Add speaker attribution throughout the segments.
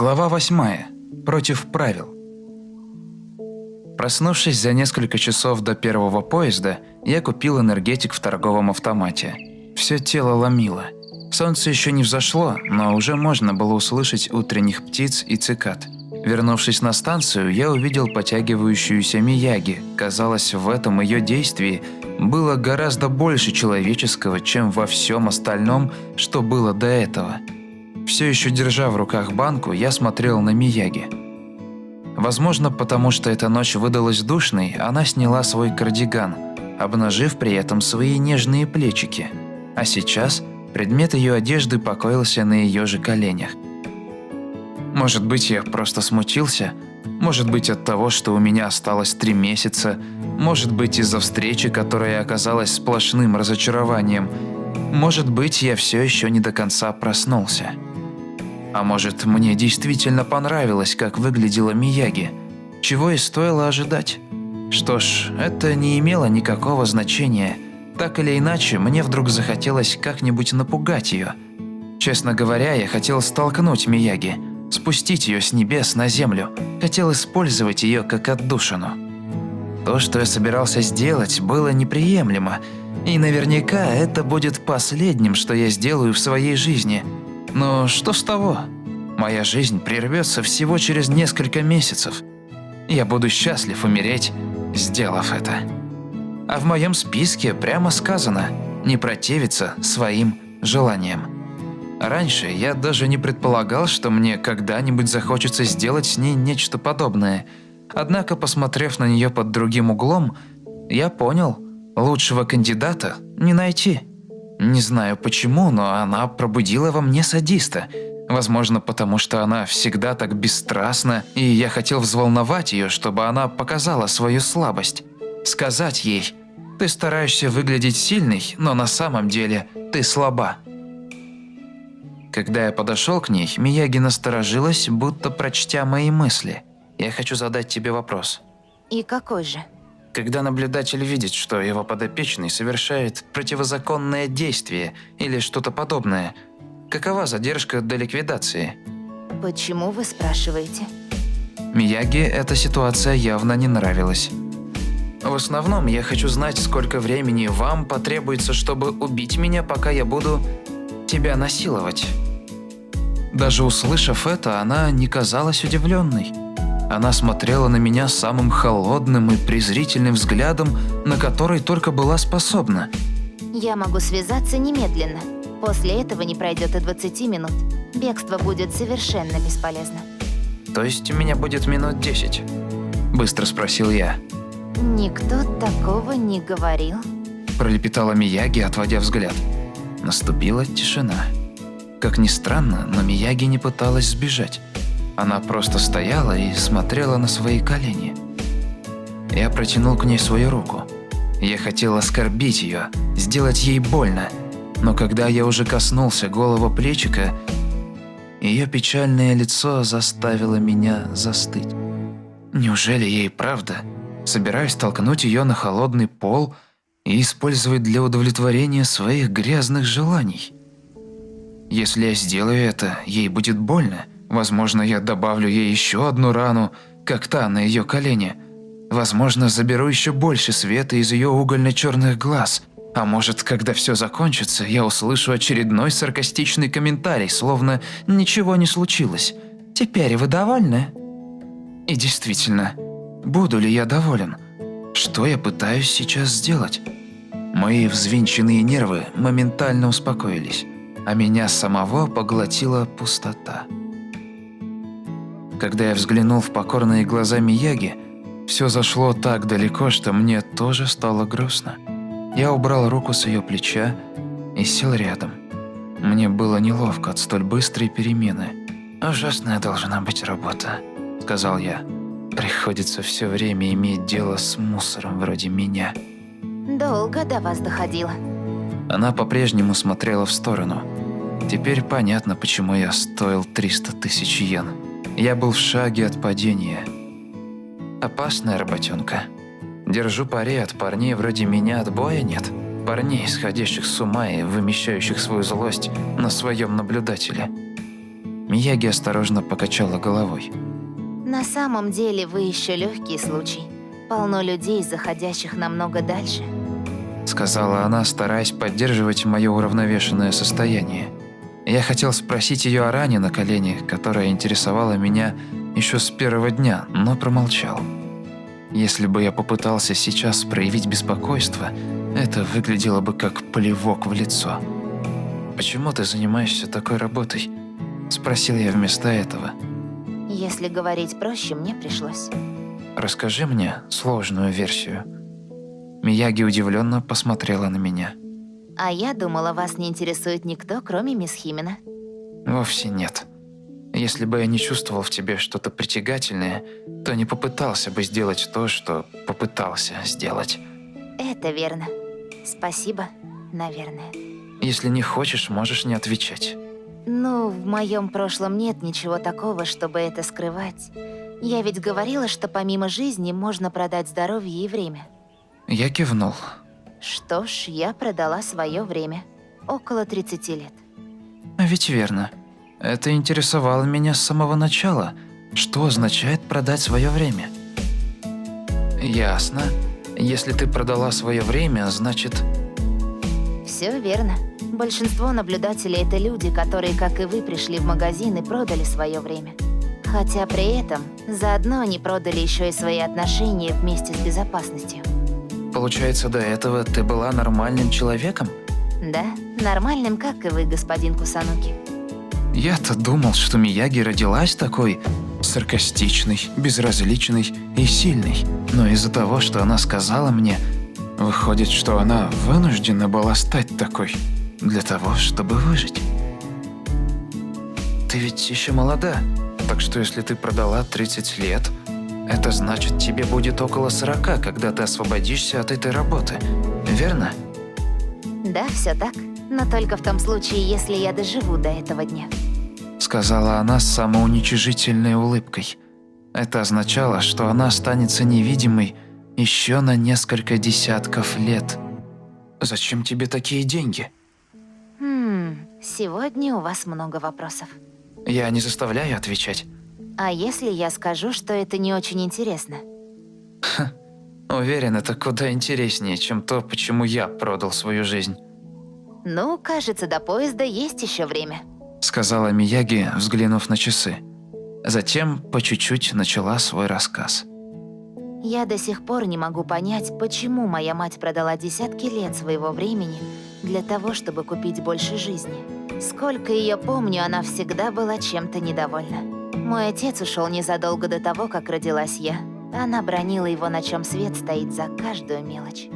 Speaker 1: Глава 8. Против правил. Проснувшись за несколько часов до первого поезда, я купил энергетик в торговом автомате. Все тело ломило. Солнце еще не взошло, но уже можно было услышать утренних птиц и цикад. Вернувшись на станцию, я увидел потягивающуюся Мияги. Казалось, в этом ее действии было гораздо больше человеческого, чем во всем остальном, что было до этого – все еще держа в руках банку, я смотрел на Мияги. Возможно, потому что эта ночь выдалась душной, она сняла свой кардиган, обнажив при этом свои нежные плечики. А сейчас предмет ее одежды покоился на ее же коленях. Может быть, я просто смутился, может быть, от того, что у меня осталось три месяца, может быть, из-за встречи, которая оказалась сплошным разочарованием, может быть, я все еще не до конца проснулся. А может, мне действительно понравилось, как выглядела Мияги, чего и стоило ожидать. Что ж, это не имело никакого значения. Так или иначе, мне вдруг захотелось как-нибудь напугать ее. Честно говоря, я хотел столкнуть Мияги, спустить ее с небес на землю, хотел использовать ее как отдушину. То, что я собирался сделать, было неприемлемо, и наверняка это будет последним, что я сделаю в своей жизни – но что с того? Моя жизнь прервется всего через несколько месяцев. Я буду счастлив умереть, сделав это. А в моем списке прямо сказано «не противиться своим желаниям». Раньше я даже не предполагал, что мне когда-нибудь захочется сделать с ней нечто подобное. Однако, посмотрев на нее под другим углом, я понял, лучшего кандидата не найти. Не знаю почему, но она пробудила во мне садиста. Возможно, потому что она всегда так бесстрастна, и я хотел взволновать ее, чтобы она показала свою слабость. Сказать ей, ты стараешься выглядеть сильной, но на самом деле ты слаба. Когда я подошел к ней, Мияги насторожилась, будто прочтя мои мысли. «Я хочу задать тебе вопрос».
Speaker 2: «И какой же?»
Speaker 1: Когда наблюдатель видит, что его подопечный совершает противозаконное действие или что-то подобное, какова задержка до ликвидации?
Speaker 2: Почему вы спрашиваете?
Speaker 1: Мияги эта ситуация явно не нравилась. В основном я хочу знать, сколько времени вам потребуется, чтобы убить меня, пока я буду тебя насиловать. Даже услышав это, она не казалась удивленной. Она смотрела на меня самым холодным и презрительным взглядом, на который только была способна.
Speaker 2: «Я могу связаться немедленно. После этого не пройдет и 20 минут. Бегство будет совершенно бесполезно».
Speaker 1: «То есть у меня будет минут 10?» Быстро спросил я.
Speaker 2: «Никто такого не говорил»,
Speaker 1: пролепетала Мияги, отводя взгляд. Наступила тишина. Как ни странно, но Мияги не пыталась сбежать. Она просто стояла и смотрела на свои колени. Я протянул к ней свою руку. Я хотел оскорбить ее, сделать ей больно, но когда я уже коснулся голого плечика, ее печальное лицо заставило меня застыть. Неужели ей правда? Собираюсь толкнуть ее на холодный пол и использовать для удовлетворения своих грязных желаний. Если я сделаю это, ей будет больно – Возможно, я добавлю ей еще одну рану, как та на ее колене. Возможно, заберу еще больше света из ее угольно-черных глаз. А может, когда все закончится, я услышу очередной саркастичный комментарий, словно ничего не случилось. Теперь вы довольны? И действительно, буду ли я доволен? Что я пытаюсь сейчас сделать? Мои взвинченные нервы моментально успокоились, а меня самого поглотила пустота. Когда я взглянул в покорные глаза Мияги, все зашло так далеко, что мне тоже стало грустно. Я убрал руку с ее плеча и сел рядом. Мне было неловко от столь быстрой перемены. «Ужасная должна быть работа», — сказал я. «Приходится все время иметь дело с мусором вроде меня».
Speaker 2: «Долго до вас доходило».
Speaker 1: Она по-прежнему смотрела в сторону. Теперь понятно, почему я стоил 300 тысяч йен. Я был в шаге от падения. Опасная работенка. Держу пари, от парней вроде меня отбоя нет. Парней, сходящих с ума и вымещающих свою злость на своем наблюдателе. Мияги осторожно покачала головой.
Speaker 2: На самом деле вы еще легкий случай. Полно людей, заходящих намного дальше.
Speaker 1: Сказала она, стараясь поддерживать мое уравновешенное состояние. Я хотел спросить ее о ране на колене, которая интересовала меня еще с первого дня, но промолчал. Если бы я попытался сейчас проявить беспокойство, это выглядело бы как плевок в лицо. «Почему ты занимаешься такой работой?» – спросил я вместо этого.
Speaker 2: Если говорить проще, мне пришлось.
Speaker 1: «Расскажи мне сложную версию». Мияги удивленно посмотрела на меня.
Speaker 2: А я думала, вас не интересует никто, кроме мисс Химена.
Speaker 1: Вовсе нет. Если бы я не чувствовал в тебе что-то притягательное, то не попытался бы сделать то, что попытался сделать.
Speaker 2: Это верно. Спасибо, наверное.
Speaker 1: Если не хочешь, можешь не отвечать.
Speaker 2: Ну, в моем прошлом нет ничего такого, чтобы это скрывать. Я ведь говорила, что помимо жизни можно продать здоровье и время.
Speaker 1: Я кивнул.
Speaker 2: Что ж, я продала свое время. Около 30 лет.
Speaker 1: А ведь верно. Это интересовало меня с самого начала. Что означает продать свое время? Ясно. Если ты продала свое время, значит...
Speaker 2: Все верно. Большинство наблюдателей – это люди, которые, как и вы, пришли в магазин и продали свое время. Хотя при этом заодно они продали еще и свои отношения вместе с безопасностью.
Speaker 1: Получается, до этого ты была нормальным человеком?
Speaker 2: Да, нормальным, как и вы, господин Кусануки.
Speaker 1: Я-то думал, что Мияги родилась такой саркастичной, безразличной и сильной. Но из-за того, что она сказала мне, выходит, что она вынуждена была стать такой для того, чтобы выжить. Ты ведь еще молода, так что если ты продала 30 лет, это значит, тебе будет около 40, когда ты освободишься от этой работы. Верно?
Speaker 2: Да, все так. Но только в том случае, если я доживу до этого дня.
Speaker 1: Сказала она с самоуничижительной улыбкой. Это означало, что она останется невидимой еще на несколько десятков лет. Зачем тебе такие деньги?
Speaker 2: Хм, сегодня у вас много вопросов.
Speaker 1: Я не заставляю отвечать.
Speaker 2: А если я скажу, что это не очень интересно?
Speaker 1: Уверен, это куда интереснее, чем то, почему я продал свою жизнь.
Speaker 2: Ну, кажется, до поезда есть еще время.
Speaker 1: Сказала Мияги, взглянув на часы. Затем по чуть-чуть начала свой рассказ.
Speaker 2: Я до сих пор не могу понять, почему моя мать продала десятки лет своего времени для того, чтобы купить больше жизни. Сколько ее помню, она всегда была чем-то недовольна. Мой отец ушел незадолго до того, как родилась я. Она бронила его, на чем свет стоит за каждую мелочь.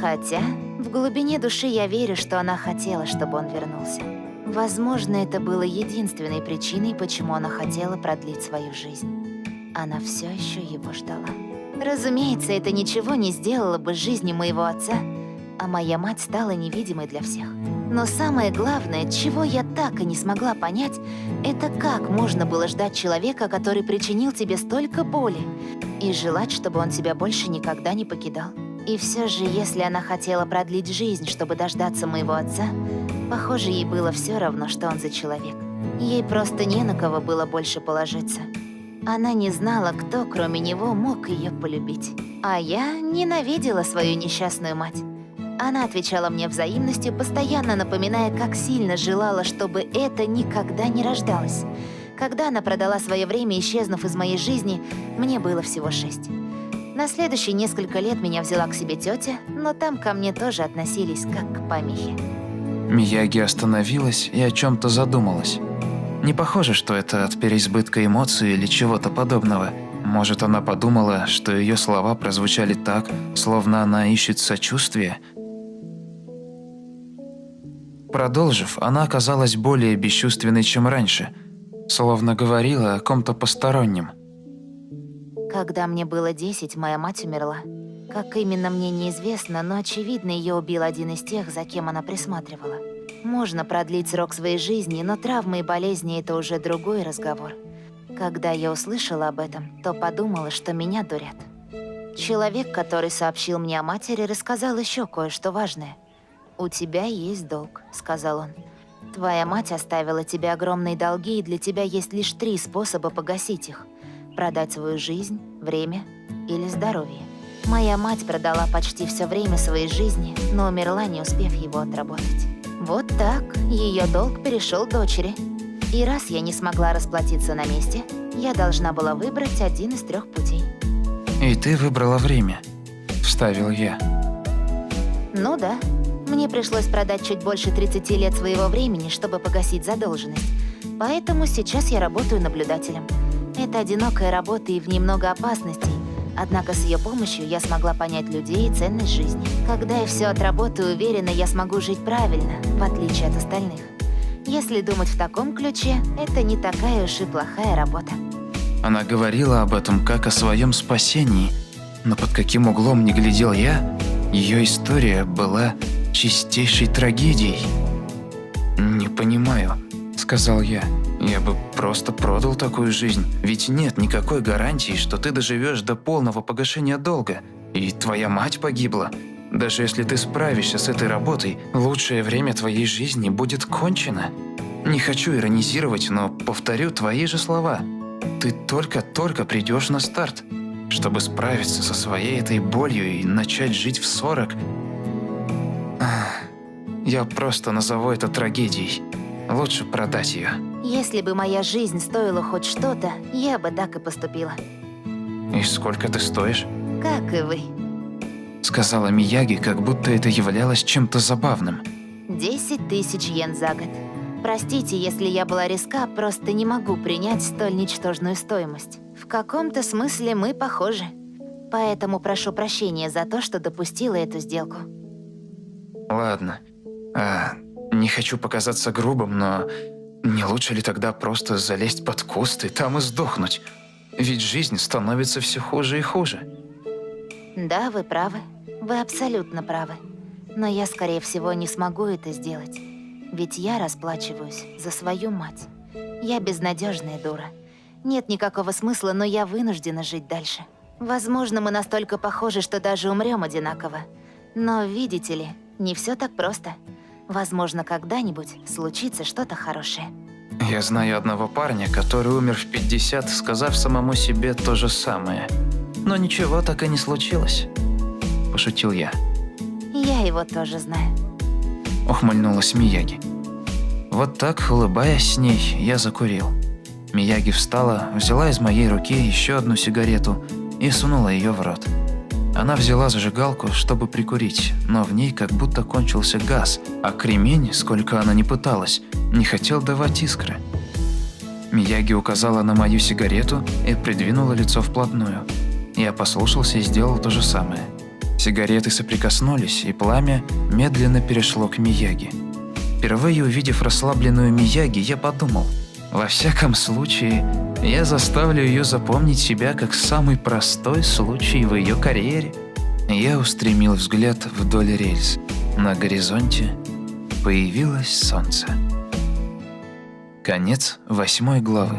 Speaker 2: Хотя в глубине души я верю, что она хотела, чтобы он вернулся. Возможно, это было единственной причиной, почему она хотела продлить свою жизнь. Она все еще его ждала. Разумеется, это ничего не сделало бы с жизнью моего отца, а моя мать стала невидимой для всех. Но самое главное, чего я так и не смогла понять, это как можно было ждать человека, который причинил тебе столько боли, и желать, чтобы он тебя больше никогда не покидал. И все же, если она хотела продлить жизнь, чтобы дождаться моего отца, похоже, ей было все равно, что он за человек. Ей просто не на кого было больше положиться. Она не знала, кто, кроме него, мог ее полюбить. А я ненавидела свою несчастную мать. Она отвечала мне взаимностью, постоянно напоминая, как сильно желала, чтобы это никогда не рождалось. Когда она продала свое время, исчезнув из моей жизни, мне было всего шесть. На следующие несколько лет меня взяла к себе тетя, но там ко мне тоже относились как к помехе.
Speaker 1: Мияги остановилась и о чем-то задумалась. Не похоже, что это от переизбытка эмоций или чего-то подобного. Может, она подумала, что ее слова прозвучали так, словно она ищет сочувствия? Продолжив, она оказалась более бесчувственной, чем раньше, словно говорила о ком-то постороннем.
Speaker 2: Когда мне было 10, моя мать умерла. Как именно мне неизвестно, но очевидно, ее убил один из тех, за кем она присматривала. Можно продлить срок своей жизни, но травмы и болезни – это уже другой разговор. Когда я услышала об этом, то подумала, что меня дурят. Человек, который сообщил мне о матери, рассказал еще кое-что важное. «У тебя есть долг», – сказал он. Твоя мать оставила тебе огромные долги, и для тебя есть лишь три способа погасить их. Продать свою жизнь, время или здоровье. Моя мать продала почти все время своей жизни, но умерла, не успев его отработать. Вот так ее долг перешел дочери. И раз я не смогла расплатиться на месте, я должна была выбрать один из трех путей.
Speaker 1: «И ты выбрала время», – вставил я.
Speaker 2: Ну да, мне пришлось продать чуть больше 30 лет своего времени, чтобы погасить задолженность. Поэтому сейчас я работаю наблюдателем. Это одинокая работа и в ней много опасностей. Однако с ее помощью я смогла понять людей и ценность жизни. Когда я все отработаю, уверена, я смогу жить правильно, в отличие от остальных. Если думать в таком ключе, это не такая уж и плохая работа.
Speaker 1: Она говорила об этом как о своем спасении, но под каким углом не глядел я, ее история была чистейшей трагедией. «Не понимаю», — сказал я. «Я бы просто продал такую жизнь, ведь нет никакой гарантии, что ты доживешь до полного погашения долга, и твоя мать погибла. Даже если ты справишься с этой работой, лучшее время твоей жизни будет кончено. Не хочу иронизировать, но повторю твои же слова. Ты только-только придешь на старт. Чтобы справиться со своей этой болью и начать жить в 40, я просто назову это трагедией. Лучше продать ее.
Speaker 2: Если бы моя жизнь стоила хоть что-то, я бы так и поступила.
Speaker 1: И сколько ты стоишь?
Speaker 2: Как и вы.
Speaker 1: Сказала Мияги, как будто это являлось чем-то забавным.
Speaker 2: 10 тысяч йен за год. Простите, если я была резка, просто не могу принять столь ничтожную стоимость. В каком-то смысле мы похожи. Поэтому прошу прощения за то, что допустила эту сделку.
Speaker 1: Ладно. А, не хочу показаться грубым, но не лучше ли тогда просто залезть под куст и там и сдохнуть? Ведь жизнь становится все хуже и хуже.
Speaker 2: Да, вы правы. Вы абсолютно правы. Но я, скорее всего, не смогу это сделать. Ведь я расплачиваюсь за свою мать. Я безнадежная дура. Нет никакого смысла, но я вынуждена жить дальше. Возможно, мы настолько похожи, что даже умрем одинаково. Но, видите ли, не все так просто. Возможно, когда-нибудь случится что-то хорошее.
Speaker 1: Я знаю одного парня, который умер в 50, сказав самому себе то же самое. Но ничего так и не случилось. Пошутил я.
Speaker 2: Я его тоже знаю.
Speaker 1: Ухмыльнулась Мияги. Вот так, улыбаясь с ней, я закурил. Мияги встала, взяла из моей руки еще одну сигарету и сунула ее в рот. Она взяла зажигалку, чтобы прикурить, но в ней как будто кончился газ, а кремень, сколько она ни пыталась, не хотел давать искры. Мияги указала на мою сигарету и придвинула лицо вплотную. Я послушался и сделал то же самое. Сигареты соприкоснулись, и пламя медленно перешло к Мияги. Впервые увидев расслабленную Мияги, я подумал, во всяком случае, я заставлю ее запомнить себя как самый простой случай в ее карьере. Я устремил взгляд вдоль рельс. На горизонте появилось солнце. Конец восьмой главы.